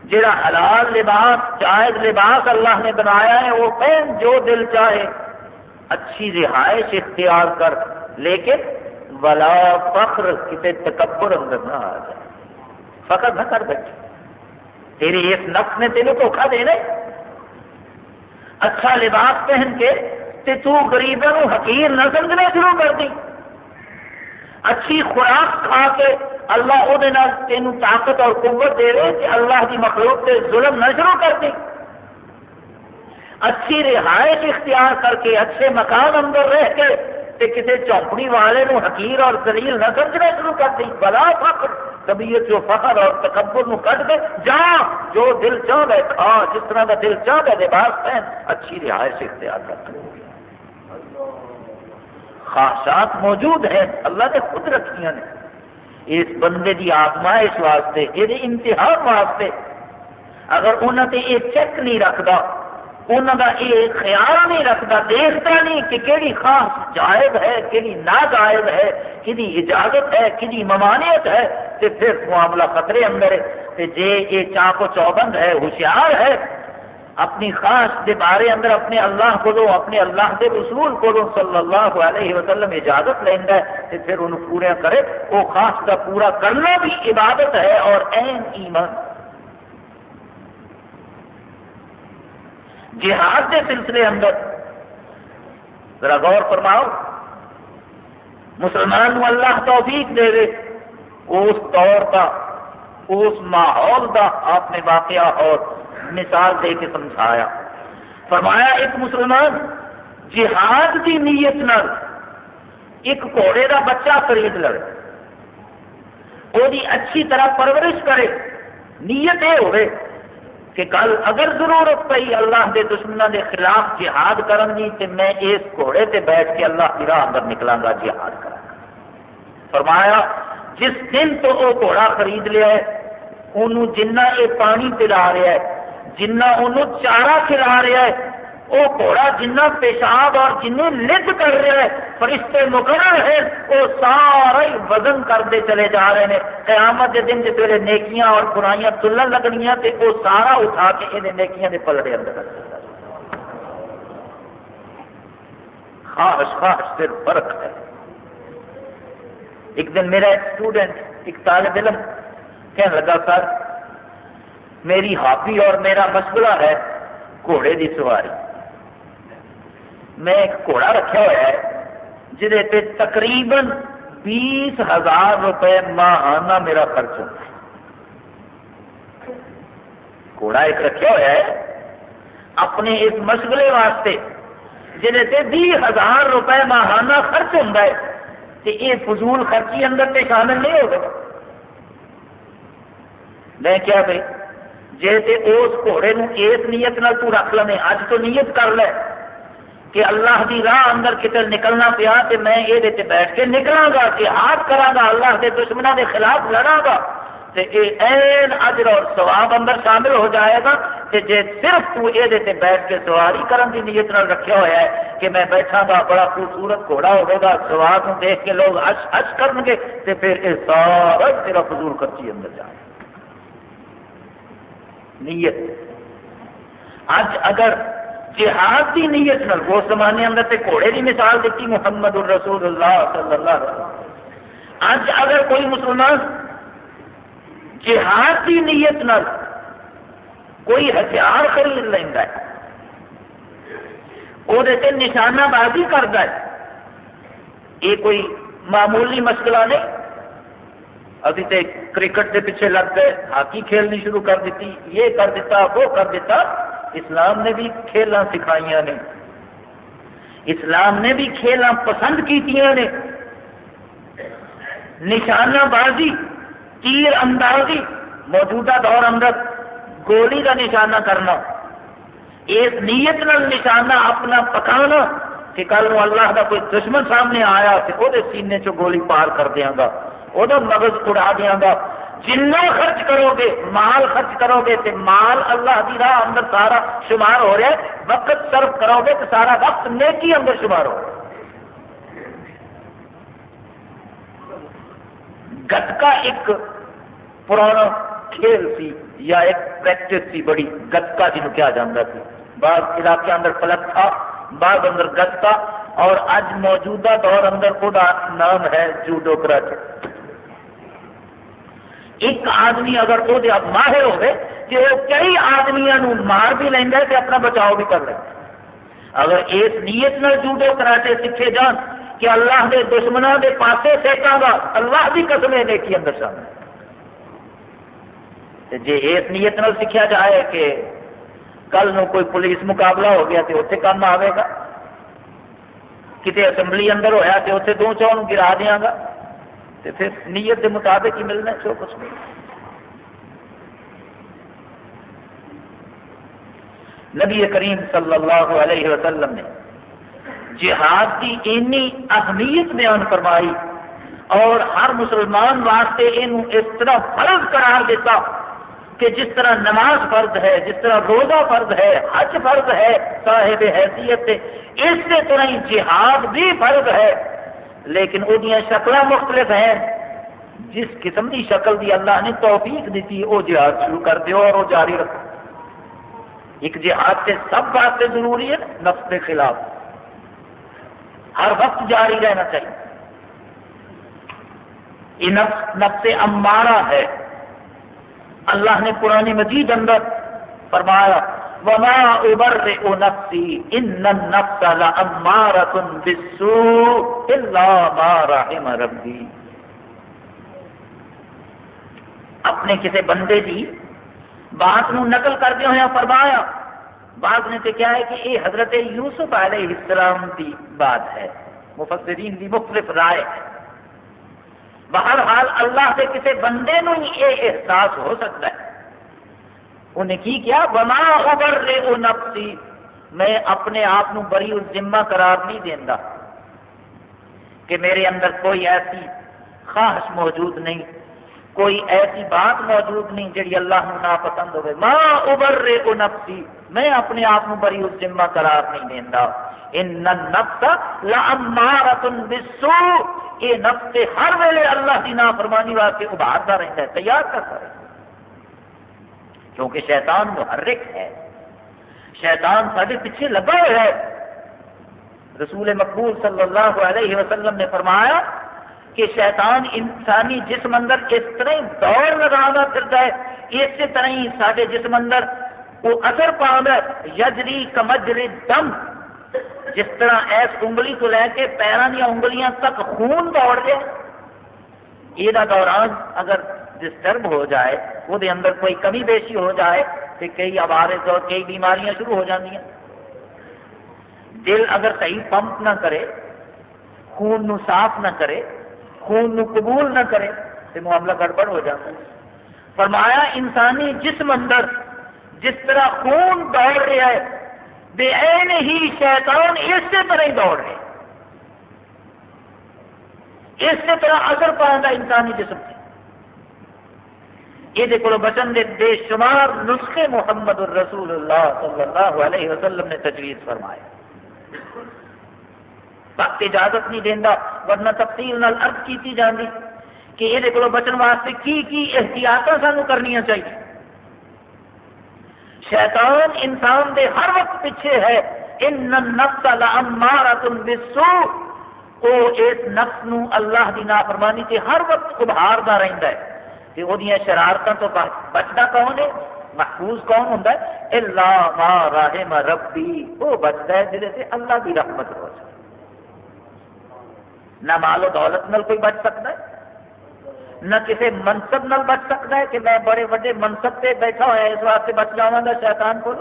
جڑا حلال لباس، جائز لباس اللہ نے بنایا ہے، وہ پہن جو دل چاہے۔ اچھی رہائش اختیار کر۔ لیکن ولا فخر، کسی تکبر اندر نہ آ جائے۔ فخر نہ کر بیٹھے۔ تیری اس نفس نے تینوں دھوکھا دینا اچھا لباس پہن کے تے تو غریبوں حقیر نہ سمجھنے شروع کر دی۔ اچھی خوراک کھا کے اللہ وہ تین طاقت اور قوت دے رہے کہ اللہ کی مخلوق سے ظلم نہ شروع کر دی۔ اچھی رہائش اختیار کر کے، اچھے مکان اندر رہ کے تے کسی چوپڑی والے نو حقیر اور دلیل نہ سمجھنا شروع کر دی۔ بلا فخر، طبیعت جو فخر اور تکبر نو کٹ دے۔ جا، جو دل چاہتا ہے کھا۔ جس طرح کا دل چاہتا ہے لباس پہن۔ اچھی رہائش اختیار کر۔ خواہشات موجود ہیں۔ اللہ نے خود رکھیاں نے۔ اس بندے کی آزمائش واسطے یہ امتحان واسطے، اگر انہوں نے یہ چیک نہیں رکھتا انہوں کا یہ خیال نہیں رکھتا دیکھتا نہیں کہ کہڑی خاص جائز ہے کہڑی ناجائز ہے کہ اجازت ہے کہ ممانعت ہے تو پھر معاملہ خطرے اندر ہے۔ جے یہ چاق و چوبند ہے، ہوشیار ہے، اپنی خاص کے بارے اندر، اپنے اللہ کو اپنے اللہ کے رسول کو صلی اللہ علیہ وسلم اجازت لینا ہے تو پھر انہوں پورا کرے۔ وہ خاص کا پورا کرنا بھی عبادت ہے اور این ایمان۔ جہاد کے سلسلے اندر۔ ذرا غور فرماؤ۔ مسلمان اللہ توفیق دے دے۔ اس دور کا اس ماحول کا آپ نے واقعہ اور مثال دے کے سمجھایا۔ فرمایا، ایک مسلمان جہاد کی نیت نال ایک گھوڑے کا بچہ خرید لے وہ اچھی طرح پرورش کرے۔ نیت یہ ہوئے کہ کل اگر ضرورت پئی اللہ کے دشمنوں کے خلاف جہاد کرن دی، تے میں اس گھوڑے تے بیٹھ کے اللہ کی راہ اندر نکلاں گا جہاد کرا فرمایا، جس دن تو وہ گھوڑا خرید لیا ہے انہوں جنہ یہ پانی پلا رہا ہے، جنہ انہوں چارہ کھلا رہا ہے وہ گھوڑا جنہ پیشاب اور جن لد کر رہا ہے فرشتے مقرر ہے وہ سارا ہی وزن کرتے چلے جا رہے ہیں۔ قیامت کے دن جب نیکیاں اور برائیاں تلن لگنیاں تو وہ سارا اٹھا کے یہ نیکیاں کے پلڑے اندر خاص خاص صرف فرق ہے۔ ایک دن میرا ایک اسٹوڈنٹ ایک طالب علم کہنے لگا، سر، میری ہابی اور میرا مشغلہ ہے گھوڑے کی سواری۔ میں ایک گھوڑا رکھا ہوا ہے جہد تقریباً بیس ہزار روپے ماہانہ میرا خرچ ہوتا ہے گھوڑا ایک رکھا ہوا ہے، اپنے اس مشغلے واسطے جہد بھی ہزار روپے ماہانہ خرچ ہوتا ہے تو یہ فضول خرچی اندر تے شامل نہیں ہوگا میں کیا بھائی جی اس گھوڑے اس نیت نال تو رکھ لیں اج تو نیت کر لے۔ کہ اللہ کی راہ اندر کتنے نکلنا پیا تو میں یہ بیٹھ کے نکلاں گا کہ ہاتھ کرا گا اللہ کے دشمنوں کے خلاف لڑا گا این اجر اور سواب اندر شامل ہو جائے گا کہ جے صرف تو یہ بیٹھ کے سواری کرن کی نیت نال رکھا ہوا ہے کہ میں بیٹھا گا، بڑا خوبصورت گھوڑا ہوگا سوار کو دیکھ کے لوگ اش اش کرن گے تو پھر یہ سارا تیرا فضول خرچی اندر جائے نیت۔ اج اگر جہاد کی نیت نال، وہ زمانے اندر تے گھوڑے کی مثال دیتی محمد الرسول اللہ صلی اللہ علیہ وسلم۔ اج اگر کوئی مسلمان جہاد کی نیت نال کوئی ہتھیار خرید لینا ہے وہ نشانہ بازی کرتا ہے، یہ کوئی معمولی مشکلہ نہیں۔ ابھی تے کرکٹ کے پیچھے لگ گئے، ہاکی کھیلنی شروع کر دیتی، یہ کر دیتا، وہ کر دیتا۔ اسلام نے بھی کھیل سکھائی نے۔ اسلام نے بھی کھیل پسند کی نے۔ نشانہ بازی، تیر اندازی، موجودہ دور اندر گولی کا نشانہ کرنا۔ اس نیت نال نشانہ اپنا پکانا کہ کل اللہ کا کوئی دشمن سامنے آیا تو وہ سینے چ گولی پار کر دیا گا وہ مغز اڑا دیا گا۔ جنا خرچ کرو گے، مال خرچ کرو گے تو مال اللہ کی راہ اندر سارا شمار ہو رہا ہے، وقت صرف کرو گے تو سارا وقت نیکی اندر شمار ہو رہا ہے۔ گٹکا ایک پرانا کھیل سی یا ایک پریکٹس سی بڑی، گٹکا جنوب کیا جاتا سی بعض علاقے اندر فلک تھا، بعض اندر گٹکا، اور اج موجودہ دور اندر وہ نام ہے جوڈو کرچ ایک آدمی اگر وہ ماہر ہوئے کہ وہ کئی آدمیاں مار بھی لینا تو اپنا بچاؤ بھی کر لینا اگر اس نیت نال جوڈو کراٹے سیکھے جان کہ اللہ کے دشمنوں کے پاسے سیکا گا اللہ کی قسم نیکی اندر شامل جی اس نیت نال سیکھا جائے کہ کل نو کوئی پولیس مقابلہ ہو گیا تو اتنے کام آئے گا کتنے اسمبلی اندر ہوا تو اتنے دو چون گرا دیا گا تو پھر نیت کے مطابق ہی ملنا چو کچھ نہیں۔ نبی کریم صلی اللہ علیہ وسلم نے جہاد کی اینی اہمیت بیان فرمائی اور ہر مسلمان واسطے یہ اس طرح فرض قرار دیتا کہ جس طرح نماز فرض ہے، جس طرح روزہ فرض ہے، حج فرض ہے، صاحب حیثیت اسی طرح ہی جہاد بھی فرض ہے۔ لیکن وہ شکل مختلف ہیں۔ جس قسم کی شکل دی اللہ نے توفیق دیتی وہ جہاد شروع کر دیو اور وہ جاری رکھو۔ ایک جہاد سے سب واسطے ضروری ہے، نفس کے خلاف۔ ہر وقت جاری رہنا چاہیے۔ یہ نفس نفس امارہ ہے۔ اللہ نے پرانی مجید اندر فرمایا وما ابرئ نفسی ان النفس لامارة بالسوء الا ما رحم ربی اپنے کسی بندے کی بات نو نقل کردے ہوئے فرمایا، بعض نے تو کیا ہے کہ یہ حضرت یوسف علیہ السلام کی بات ہے۔ مفسرین کی مختلف رائے ہے۔ بہرحال اللہ کے کسی بندے نو ہی یہ احساس ہو سکتا ہے۔ انہیں کی کیا؟ بنا ابر رے وہ نفسی میں اپنے آپ بڑی ذمہ قرار نہیں دینا کہ میرے اندر کوئی ایسی خواہش موجود نہیں، کوئی ایسی بات موجود نہیں جی اللہ نو ناپسند ہوئے۔ ماں ابر رے وہ نفسی میں اپنے آپ بڑی ذمہ قرار نہیں دینا ان نفس لامارت بسو یہ نفس ہر ویلے اللہ کی نافرمانی واسطے ابھارتا رہتا ہے، تیار کرتا رہتا ہے۔ کیونکہ شیطان محرک ہے۔ شیطان سارے پیچھے لگا ہوا ہے۔ رسول مقبول صلی اللہ علیہ وسلم نے فرمایا کہ شیطان انسانی جسم اندر اس طرح دوڑ لگا کرتا ہے۔ اسی طرح ہی سارے جسم اندر وہ اثر پا یجری کمجری دم۔ جس طرح ایس انگلی کو لے کے پیروں دیا انگلیاں تک خون دوڑ گیا یہ دوران اگر ڈسٹرب ہو جائے، وہ اندر کوئی کمی بیشی ہو جائے تو کئی عوارض اور کئی بیماریاں شروع ہو جاتی دل اگر صحیح پمپ نہ کرے، خون نو صاف نہ کرے، خون نو قبول نہ کرے تو معاملہ گڑبڑ ہو جاتا ہے۔ فرمایا، انسانی جسم اندر جس طرح خون دوڑ رہا ہے، بے این ہی شیطان اسی طرح ہی دوڑ رہے اسی طرح اثر پاؤں گا انسانی جسم سے یہ کو بچن دے بے شمار نسخے محمد الرسول اللہ صلی اللہ علیہ وسلم نے تجویز فرمائے۔ وقت اجازت نہیں دینا ورنہ تفصیل نال عرض کیتی جاندی کہ یہ کو بچن واسطے کی کی احتیاط سانو کرنی چاہیے۔ شیطان انسان دے ہر وقت پیچھے ہے۔ ان نفس لامارۃ بالسوء۔ او اس نفس نو اللہ دی نافرمانی سے ہر وقت ابھاردا رہندا ہے۔ تے او شرارتاں تو بچدا کون ہے؟ محفوظ کون ہوندا ہے؟ الا ما رحم ربی او بچدا ہے جے تے اللہ دی رحمت ہو جائے۔ نہ مال و دولت نال کوئی بچ سکتا ہے؟ نہ کسی منصب نال بچ سکتا ہے کہ میں بڑے بڑے منصب سے بیٹھا ہوا اس واسطے بچ جاؤں گا شیطان کو؟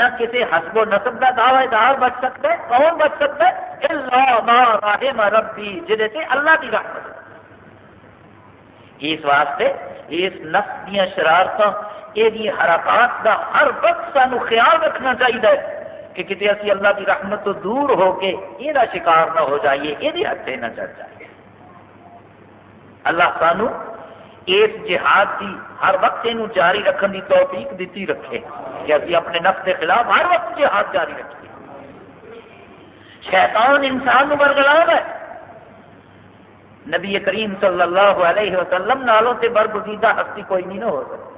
نہ کسی حسب و نصب کا دعوی دار بچ سکتا ہے؟ کون بچ سکتا ہے؟ اللہ ما رحم ربی جہے سے اللہ کی رحمت اس واسطے اس نفس دیا شرارت یہ حرکات کا ہر وقت سانو خیال رکھنا چاہیے کہ کتنے اسی اللہ کی رحمت تو دور ہو کے یہ شکار نہ ہو جائیے یہ ہاتھے نہ چڑھ جائے اللہ سانو اس جہاد کی ہر وقت یہ جاری رکھنے کی توفیق دیتی رکھے کہ ابھی اپنے نفس کے خلاف ہر وقت جہاد جاری رکھیے۔ شیطان انسان نو ہے۔ نبی کریم صلی اللہ علیہ وسلم نالوں سے برگزیدہ ہستی کوئی نہیں نہ ہو سکتا۔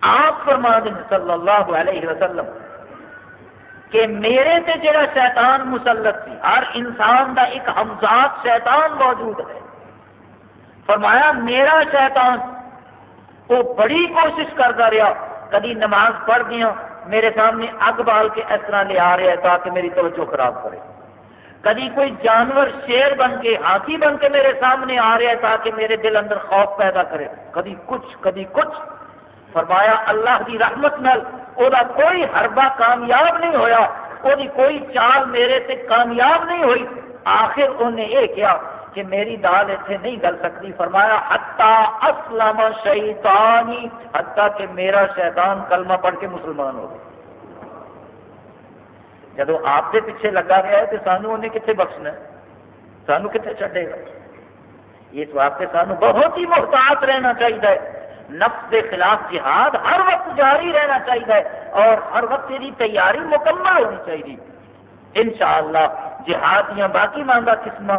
آپ فرما دیں صلی اللہ علیہ وسلم کہ میرے سے جڑا شیطان مسلط سی، ہر انسان دا ایک ہمزاد شیطان موجود ہے۔ فرمایا، میرا شیطان وہ بڑی کوشش کرتا رہا، کدی نماز پڑھ دیا میرے سامنے اگ بال کے اس طرح لے آ رہا ہے تاکہ میری توجہ خراب کرے۔ کدی کوئی جانور شیر بن کے، ہاتھی بن کے میرے سامنے آ رہا ہے تاکہ میرے دل اندر خوف پیدا کرے۔ کدی کچھ کدی کچھ۔ فرمایا، اللہ کی رحمت نل وہ کوئی حربہ کامیاب نہیں ہویا۔ وہ کوئی چال میرے سے کامیاب نہیں ہوئی۔ آخر انہیں یہ کیا کہ میری دال اتنے نہیں گل سکتی۔ فرمایا حتا اسلم شیطانی حتا کہ میرا شیطان کلمہ پڑھ کے مسلمان ہو گیا۔ جب آپ کے پیچھے لگا گیا ہے تو سانو انہیں کتنے بخشنا ہے؟ سانو کتنے چڈے گا؟ اس واسطے سانو بہت ہی محتاط رہنا چاہیے نفس کے خلاف جہاد ہر وقت جاری رہنا چاہیے اور ہر وقت یہ تیاری مکمل ہونی چاہیے انشاءاللہ جہاد دیا باقی مانگا قسم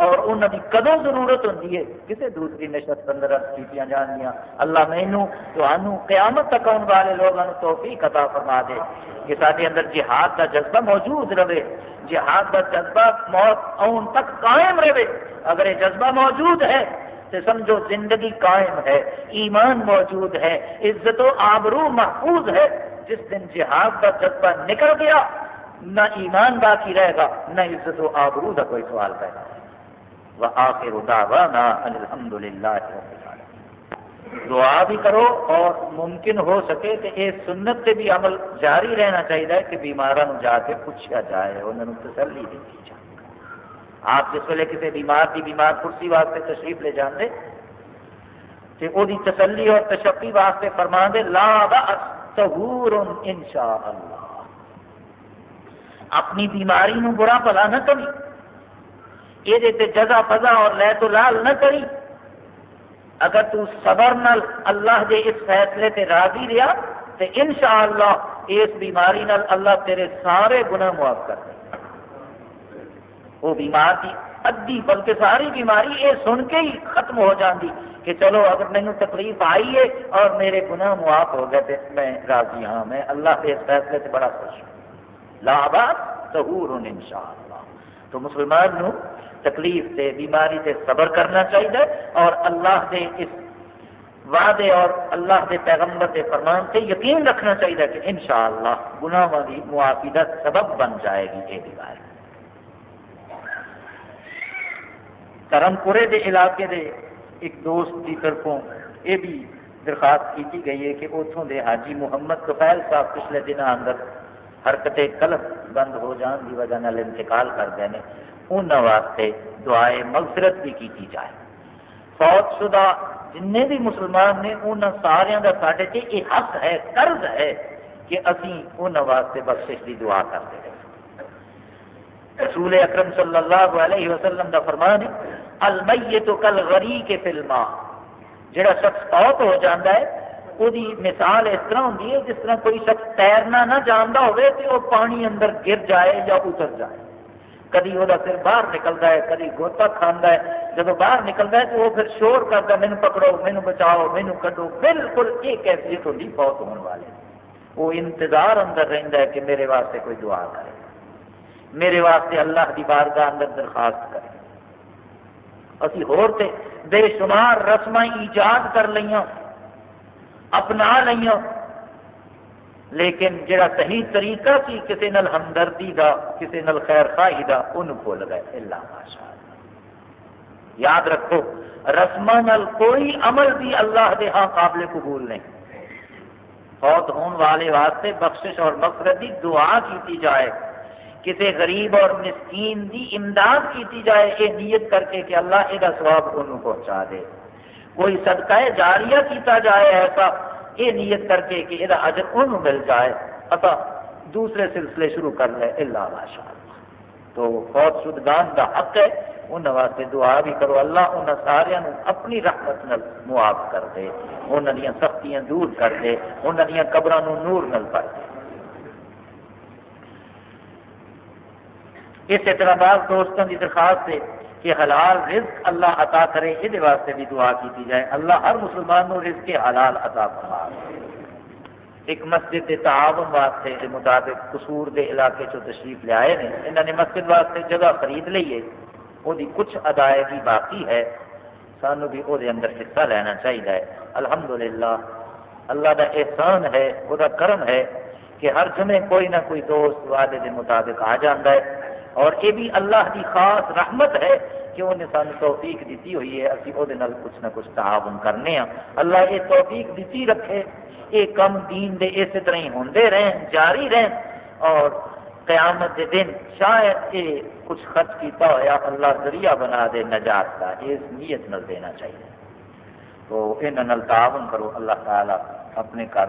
اور انہوں کی کدوں ضرورت ہوتی ہے۔ کسی دوسری نشست اندر کی جان گیا اللہ مینو تو قیامت تک آنے والے لوگوں توفیق عطا فرما دے کہ سارے اندر جہاد کا جذبہ موجود رہے۔ جہاد کا جذبہ موت آن تک قائم رہے۔ اگر یہ جذبہ موجود ہے تو سمجھو زندگی قائم ہے، ایمان موجود ہے، عزت و آبرو محفوظ ہے۔ جس دن جہاد کا جذبہ نکل گیا، نہ ایمان باقی رہے گا، نہ عزت و آبرو کا کوئی سوال پیدا۔ وآخر دعوانا ان الحمد للہ دعا بھی کرو اور ممکن ہو سکے کہ یہ سنت سے بھی عمل جاری رہنا چاہیے، کہ بیماروں جا کے پوچھا جائے انہوں نے تسلی دیتی جائے آپ جس ویلے کسی بیمار کی بیمار کرسی واسطے تشریف لے جاندے کہ وہ تسلی اور تشفی واسطے فرما دے لا سہور ان شاء اللہ اپنی بیماری نو برا پلا نہ کبھی یہ جزا فضا اور لے تو لال نہ کری، اگر تو صبر نال اللہ دے اس فیصلے تے راضی رہا تو انشاءاللہ اس بیماری نال اللہ تیرے سارے گناہ معاف کر دے۔ وہ بیمار کی ادھی بلکہ ساری بیماری یہ سن کے ہی ختم ہو جاتی کہ چلو اگر مجھے تکلیف آئی ہے اور میرے گناہ معاف ہو گئے تو میں راضی ہاں میں اللہ کے اس فیصلے سے بڑا خوش ہوں۔ لاباد ظہور ان شاء اللہ تو مسلمان نو تکلیف سے، بیماری سے صبر کرنا چاہیے اور اللہ کے اس وعدے اور اللہ کے پیغمبر کے فرمان سے یقین رکھنا چاہیے کہ انشاءاللہ گناہوں کی معافی کا سبب بن جائے گی یہ دیوار کرم پورے دے علاقے دے ایک دوست کی طرفوں یہ بھی درخواست کی گئی ہے کہ اتوں دے حاجی محمد کفیل صاحب پچھلے دنوں اندر حرکت قلب بند ہو جان کی وجہ انتقال کر گئے ہیں انہوں واسطے دعائے مغفرت بھی کی جائے۔ فوت شدہ جن بھی مسلمان نے ان سارے کا سارے سے یہ حق ہے، قرض ہے کہ اسی انہوں واسطے بخشش کی دعا کرتے ہیں۔ رسول اکرم صلی اللہ علیہ وسلم کا فرمان ہے، المیت کل غری کے فلما جڑا شخص فوت ہو جاتا ہے وہ مثال اس طرح ہوتی ہے جس طرح کوئی شخص تیرنا نہ جانتا ہوئے تو وہ پانی اندر گر جائے یا اتر جائے۔ کدی وہ سر باہر نکلتا ہے، کدی گوتا کھانا ہے۔ جب باہر نکلتا ہے تو وہ پھر شور کرتا مینو پکڑو، مینو بچاؤ، مینو کڈو۔ بالکل یہ کیفیت ہوتی بہت ہونے والے وہ انتظار اندر رہتا ہے کہ میرے واسطے کوئی دعا کرے۔ میرے واسطے اللہ کی بارگاہ اندر درخواست کرے۔ اسی ہوتے بے شمار رسم ایجاد کر لیا اپنا لیا لیکن جڑا صحیح طریقہ سی کسی نال ہمدردی دا کسی نال خیر خواہی دا، ان بھول گئے۔ اللہ۔ ماشاء یاد رکھو رسم کوئی عمل بھی اللہ دے ہاں قابل قبول نہیں۔ فوت ہون والے واسطے بخشش اور مغفرت دی دعا کیتی جائے۔ کسی غریب اور مسکین دی امداد کیتی جائے یہ نیت کر کے کہ اللہ یہ سواب انہوں پہنچا دے۔ کوئی صدقہ جاریہ کیتا جائے ایسا یہ نیت کر کے کہ یہ اجر ان مل جائے اتا دوسرے سلسلے شروع کر لے اللہ۔ ماشاء تو فوت شدگان کا حق ہے ان واسطے دعا بھی کرو۔ اللہ ان سارے اپنی رحمت نل معاف کر دے انہوں دیا سختیاں دور کر دے انہوں دیا قبر نور نل پڑ دے۔ اسی طرح بعض دوستوں کی درخواست ہے کہ حلال رزق اللہ عطا کرے یہ واسطے بھی دعا کی جائے۔ اللہ ہر مسلمان نو رزق کے حلال عطا فرما۔ ایک مسجد کے تعاون واسطے کے مطابق قصور کے علاقے چو تشریف لے آئے ہیں انہوں نے مسجد واسطے جگہ خرید لی ہے۔ وہ کچھ ادائیگی باقی ہے۔ سانو بھی وہ اندر حصہ لینا چاہیے الحمدللہ، اللہ کا احسان ہے وہ کرم ہے کہ ہر جمعے کوئی نہ کوئی دوست وعدے کے مطابق آ جاتا ہے۔ اور یہ بھی اللہ کی خاص رحمت ہے کہ انہیں سان توفیق دیتی ہوئی ہے۔ اسی وہ کچھ نہ کچھ تعاون کرنے ہاں۔ اللہ یہ توفیق دیتی رکھے۔ یہ کم دین دے اسی طرح ہی ہوندے رہیں جاری رہیں اور قیامت دے دن شاید یہ کچھ خرچ کیتا ہوا اللہ ذریعہ بنا دے نجات کا اس نیت نل دینا چاہیے۔ تو ان تعاون کرو۔ اللہ تعالی اپنے گھر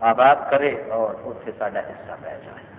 آباد کرے اور اتنے سارا حصہ پہ جائے۔